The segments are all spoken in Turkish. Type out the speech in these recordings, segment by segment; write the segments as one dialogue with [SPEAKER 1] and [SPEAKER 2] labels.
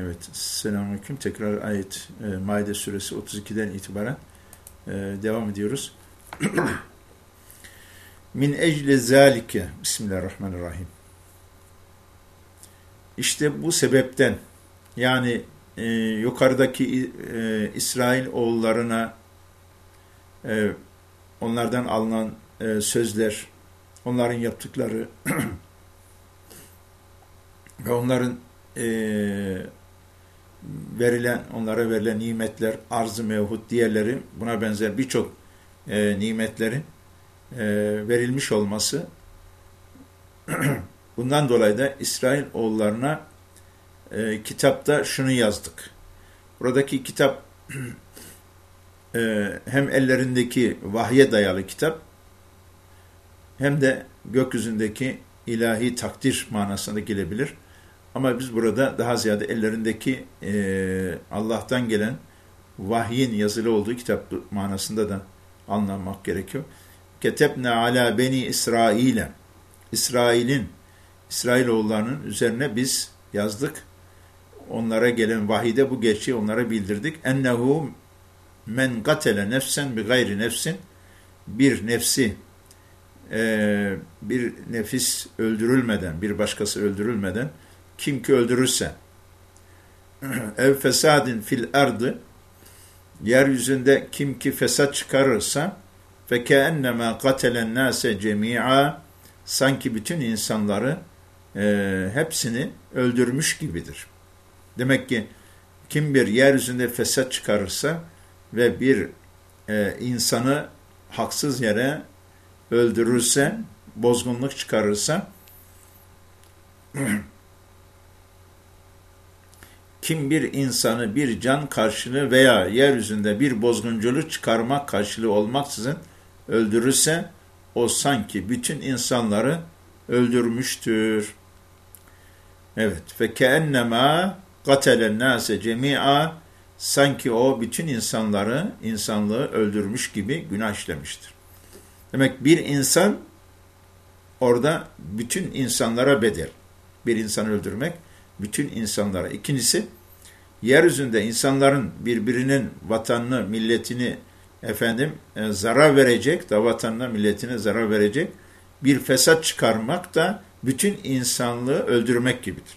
[SPEAKER 1] Evet, selamünaleyküm. Tekrar ayet e, Maide suresi 32'den itibaren e, devam ediyoruz. Min ecle zalike Bismillahirrahmanirrahim. İşte bu sebepten yani e, yukarıdaki e, İsrail oğullarına e, onlardan alınan e, sözler, onların yaptıkları ve onların e, verilen, onlara verilen nimetler, arz-ı mevhut diğerleri, buna benzer birçok e, nimetlerin e, verilmiş olması, bundan dolayı da İsrail oğullarına e, kitapta şunu yazdık. Buradaki kitap e, hem ellerindeki vahye dayalı kitap, hem de gökyüzündeki ilahi takdir manasına gelebilir. Ama biz burada daha ziyade ellerindeki e, Allah'tan gelen vahyin yazılı olduğu kitap manasında da anlamak gerekiyor. Ketebne ala beni İsrail'e İsrail'in İsrailoğullarının üzerine biz yazdık. Onlara gelen vahide bu gerçeği onlara bildirdik. Ennehu men gatele nefsen bi gayri nefsin bir nefsi e, bir nefis öldürülmeden, bir başkası öldürülmeden kim ki öldürürse ev fesadin fil ardı yeryüzünde kim ki fesat çıkarırsa keennema katelen nase cemi'a sanki bütün insanları e, hepsini öldürmüş gibidir. Demek ki kim bir yeryüzünde fesat çıkarırsa ve bir e, insanı haksız yere öldürürse, bozgunluk çıkarırsa kim bir insanı bir can karşılığı veya yeryüzünde bir bozgunculuk çıkarmak karşılığı olmaksızın öldürürse o sanki bütün insanları öldürmüştür. Evet. Fe keennema gatelen nase cemi'a sanki o bütün insanları, insanlığı öldürmüş gibi günah işlemiştir. Demek bir insan orada bütün insanlara bedel. Bir insanı öldürmek bütün insanlara. İkincisi, yeryüzünde insanların birbirinin vatanını, milletini efendim e, zarar verecek, da vatanına, milletine zarar verecek bir fesat çıkarmak da bütün insanlığı öldürmek gibidir.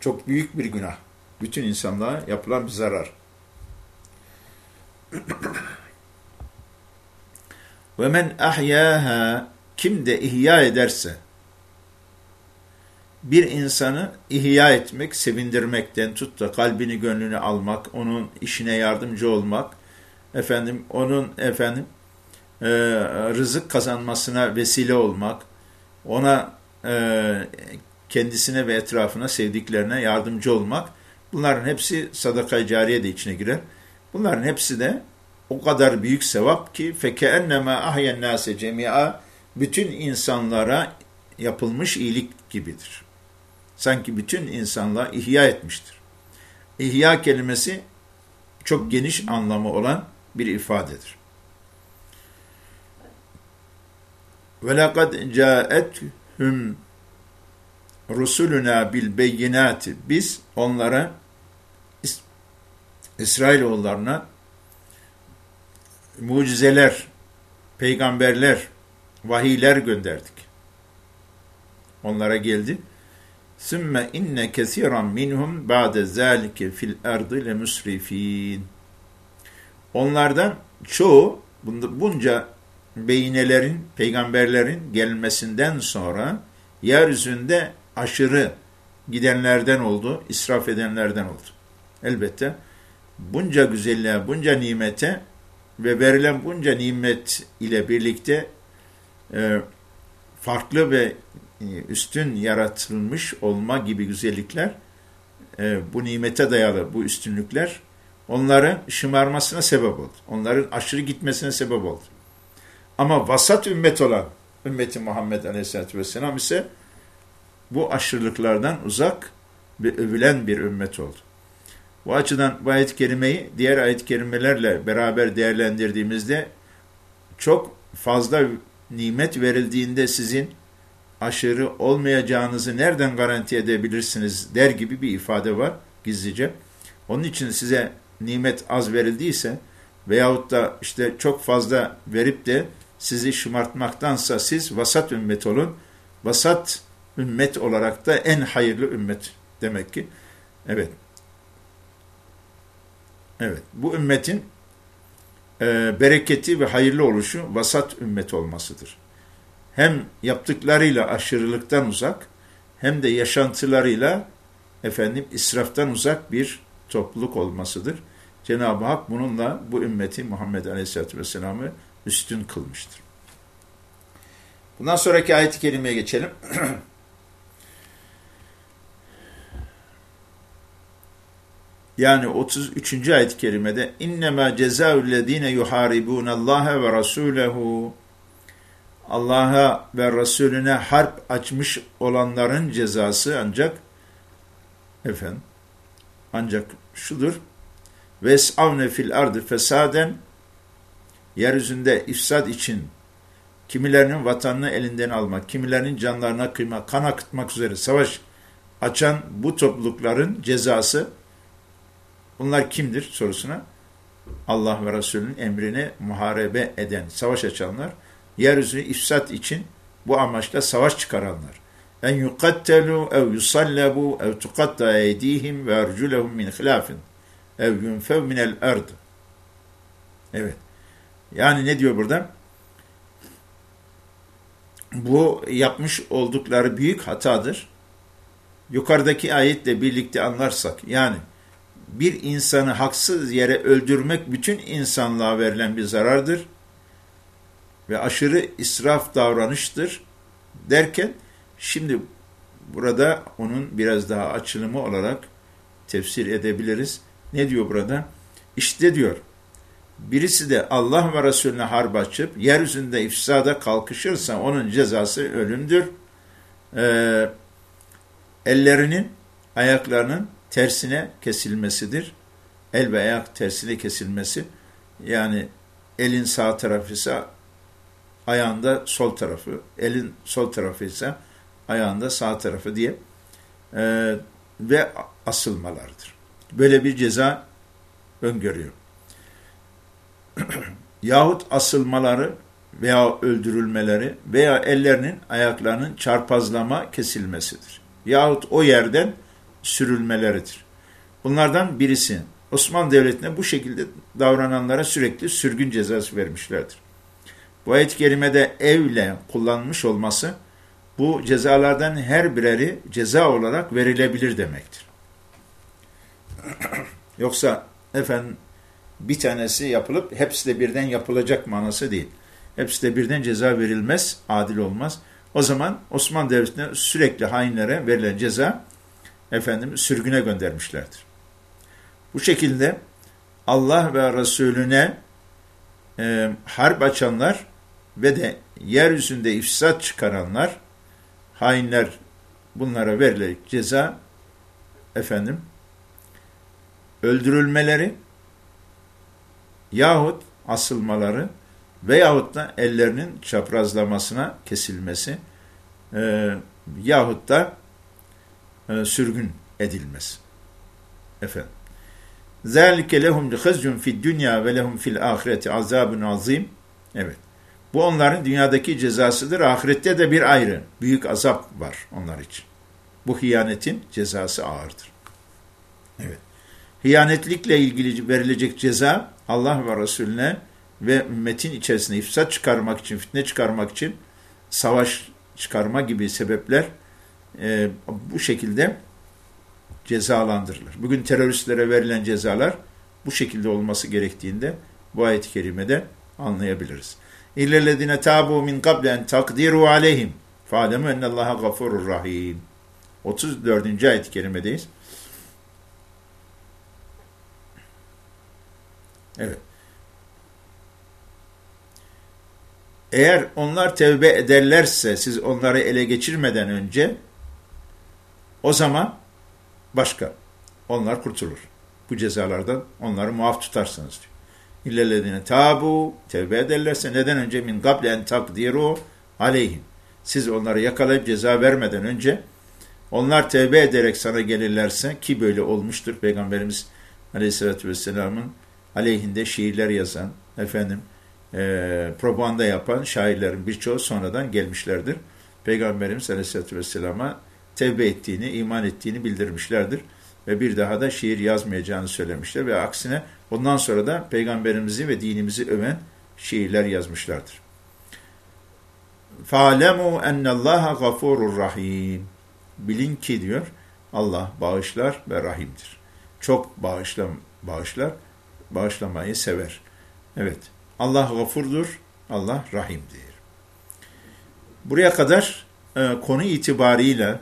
[SPEAKER 1] Çok büyük bir günah. Bütün insanlığa yapılan bir zarar. Ve men ahyaha kim de ihya ederse bir insanı ihya etmek, sevindirmekten tut da kalbini, gönlünü almak, onun işine yardımcı olmak, efendim onun efendim e, rızık kazanmasına vesile olmak, ona e, kendisine ve etrafına, sevdiklerine yardımcı olmak, bunların hepsi sadaka-i cariye de içine girer. Bunların hepsi de o kadar büyük sevap ki fekennema ahyen nase cemia bütün insanlara yapılmış iyilik gibidir. Sanki bütün insanlığa ihya etmiştir. İhya kelimesi çok geniş anlamı olan bir ifadedir. Caethum rusuluna bil beyinati biz onlara İsrailoğullarına mucizeler, peygamberler, vahiyler gönderdik. Onlara geldi. Sümme inne kesiran minhum ba'de zalike fil ardı le musrifin. Onlardan çoğu bunca beynelerin, peygamberlerin gelmesinden sonra yeryüzünde aşırı gidenlerden oldu, israf edenlerden oldu. Elbette bunca güzelliğe, bunca nimete ve verilen bunca nimet ile birlikte e, farklı ve üstün yaratılmış olma gibi güzellikler, e, bu nimete dayalı bu üstünlükler onların şımarmasına sebep oldu. Onların aşırı gitmesine sebep oldu. Ama vasat ümmet olan ümmeti Muhammed Aleyhisselatü Vesselam ise bu aşırılıklardan uzak ve övülen bir ümmet oldu. Bu açıdan bu ayet-i kerimeyi diğer ayet-i kerimelerle beraber değerlendirdiğimizde çok fazla nimet verildiğinde sizin aşırı olmayacağınızı nereden garanti edebilirsiniz der gibi bir ifade var gizlice. Onun için size nimet az verildiyse veyahut da işte çok fazla verip de sizi şımartmaktansa siz vasat ümmet olun. Vasat ümmet olarak da en hayırlı ümmet demek ki. Evet. Evet. Bu ümmetin e, bereketi ve hayırlı oluşu vasat ümmet olmasıdır. Hem yaptıklarıyla aşırılıktan uzak hem de yaşantılarıyla efendim israftan uzak bir topluluk olmasıdır. Cenab-ı Hak bununla bu ümmeti Muhammed Aleyhisselatü Vesselam'ı üstün kılmıştır. Bundan sonraki ayet-i kerimeye geçelim. yani 33. ayet-i kerimede innema cezaüllezine yuharibunallaha ve rasulehu Allah'a ve Resulüne harp açmış olanların cezası ancak efendim ancak şudur. Ves'avne fil ardı fesaden yeryüzünde ifsad için kimilerinin vatanını elinden almak, kimilerinin canlarına kıymak, kan akıtmak üzere savaş açan bu toplulukların cezası bunlar kimdir sorusuna Allah ve Resulünün emrine muharebe eden, savaş açanlar, yeryüzünü ifsat için bu amaçla savaş çıkaranlar. En yukattelu ev yusallabu ev tukatta eydihim ve erculehum min hilafin ev yunfev minel erd. Evet. Yani ne diyor burada? Bu yapmış oldukları büyük hatadır. Yukarıdaki ayetle birlikte anlarsak, yani bir insanı haksız yere öldürmek bütün insanlığa verilen bir zarardır ve aşırı israf davranıştır derken, şimdi burada onun biraz daha açılımı olarak tefsir edebiliriz. Ne diyor burada? İşte diyor, birisi de Allah ve Resulüne harp açıp yeryüzünde ifsada kalkışırsa onun cezası ölümdür. Ee, ellerinin, ayaklarının tersine kesilmesidir. El ve ayak tersine kesilmesi. Yani elin sağ tarafı ise ayağında sol tarafı, elin sol tarafı ise ayağında sağ tarafı diye e, ve asılmalardır. Böyle bir ceza öngörüyor. Yahut asılmaları veya öldürülmeleri veya ellerinin ayaklarının çarpazlama kesilmesidir. Yahut o yerden sürülmeleridir. Bunlardan birisi Osmanlı Devleti'ne bu şekilde davrananlara sürekli sürgün cezası vermişlerdir. Bu ayet-i evle kullanmış olması bu cezalardan her bireri ceza olarak verilebilir demektir. Yoksa efendim bir tanesi yapılıp hepsi de birden yapılacak manası değil. Hepsi de birden ceza verilmez, adil olmaz. O zaman Osmanlı Devleti'ne sürekli hainlere verilen ceza efendim sürgüne göndermişlerdir. Bu şekilde Allah ve Resulüne e, harp açanlar ve de yeryüzünde ifsat çıkaranlar, hainler bunlara verilen ceza efendim öldürülmeleri yahut asılmaları veyahut da ellerinin çaprazlamasına kesilmesi e, yahut da e, sürgün edilmesi. Efendim. ذَٰلِكَ لَهُمْ لِخَزْيُمْ فِي الدُّنْيَا وَلَهُمْ فِي الْآخِرَةِ عَذَابٌ azim. Evet. Bu onların dünyadaki cezasıdır. Ahirette de bir ayrı, büyük azap var onlar için. Bu hiyanetin cezası ağırdır. Evet. Hiyanetlikle ilgili verilecek ceza Allah ve Resulüne ve ümmetin içerisinde ifsat çıkarmak için, fitne çıkarmak için savaş çıkarma gibi sebepler e, bu şekilde cezalandırılır. Bugün teröristlere verilen cezalar bu şekilde olması gerektiğinde bu ayet-i kerimede anlayabiliriz. İllellezine tabu min qablen takdiru aleyhim fa'lemu ennallaha gafurur rahim. 34. ayet-i kerimedeyiz. Evet. Eğer onlar tevbe ederlerse siz onları ele geçirmeden önce o zaman başka. Onlar kurtulur. Bu cezalardan onları muaf tutarsınız diyor. İllellezine tabu tevbe ederlerse neden önce min gable en takdiru aleyhim. siz onları yakalayıp ceza vermeden önce onlar tevbe ederek sana gelirlerse ki böyle olmuştur Peygamberimiz Aleyhisselatü Vesselam'ın aleyhinde şiirler yazan, efendim e, propaganda yapan şairlerin birçoğu sonradan gelmişlerdir. Peygamberimiz Aleyhisselatü Vesselam'a tevbe ettiğini, iman ettiğini bildirmişlerdir Ve bir daha da şiir yazmayacağını söylemişler ve aksine ondan sonra da peygamberimizi ve dinimizi öven şiirler yazmışlardır. فَعَلَمُوا اَنَّ اللّٰهَ غَفُورٌ rahim. Bilin ki diyor, Allah bağışlar ve rahimdir. Çok bağışlam, bağışlar, bağışlamayı sever. Evet, Allah gafurdur, Allah rahimdir. Buraya kadar e, konu itibarıyla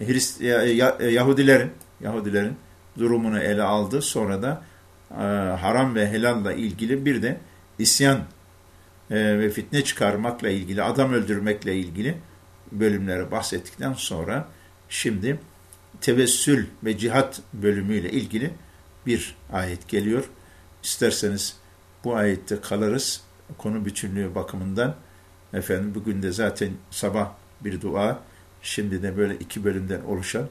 [SPEAKER 1] Hrist Yahudilerin Yahudilerin durumunu ele aldı. Sonra da e, haram ve helalla ilgili bir de isyan e, ve fitne çıkarmakla ilgili, adam öldürmekle ilgili bölümleri bahsettikten sonra şimdi tevessül ve cihat bölümüyle ilgili bir ayet geliyor. İsterseniz bu ayette kalırız. Konu bütünlüğü bakımından efendim bugün de zaten sabah bir dua, şimdi de böyle iki bölümden oluşan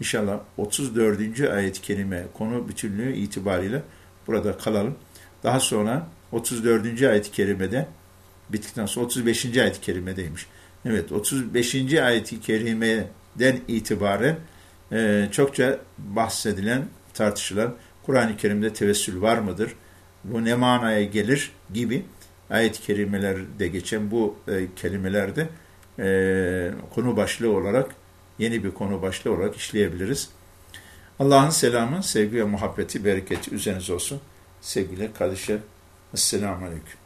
[SPEAKER 1] İnşallah 34. ayet-i kerime konu bütünlüğü itibariyle burada kalalım. Daha sonra 34. ayet-i kerimede bittikten sonra 35. ayet-i kerimedeymiş. Evet 35. ayet-i kerimeden itibaren e, çokça bahsedilen, tartışılan Kur'an-ı Kerim'de tevessül var mıdır? Bu ne manaya gelir gibi ayet-i kerimelerde geçen bu e, kelimelerde e, konu başlığı olarak yeni bir konu başlığı olarak işleyebiliriz. Allah'ın selamı, sevgi ve muhabbeti, bereketi üzerinize olsun. Sevgili kardeşler, Esselamu Aleyküm.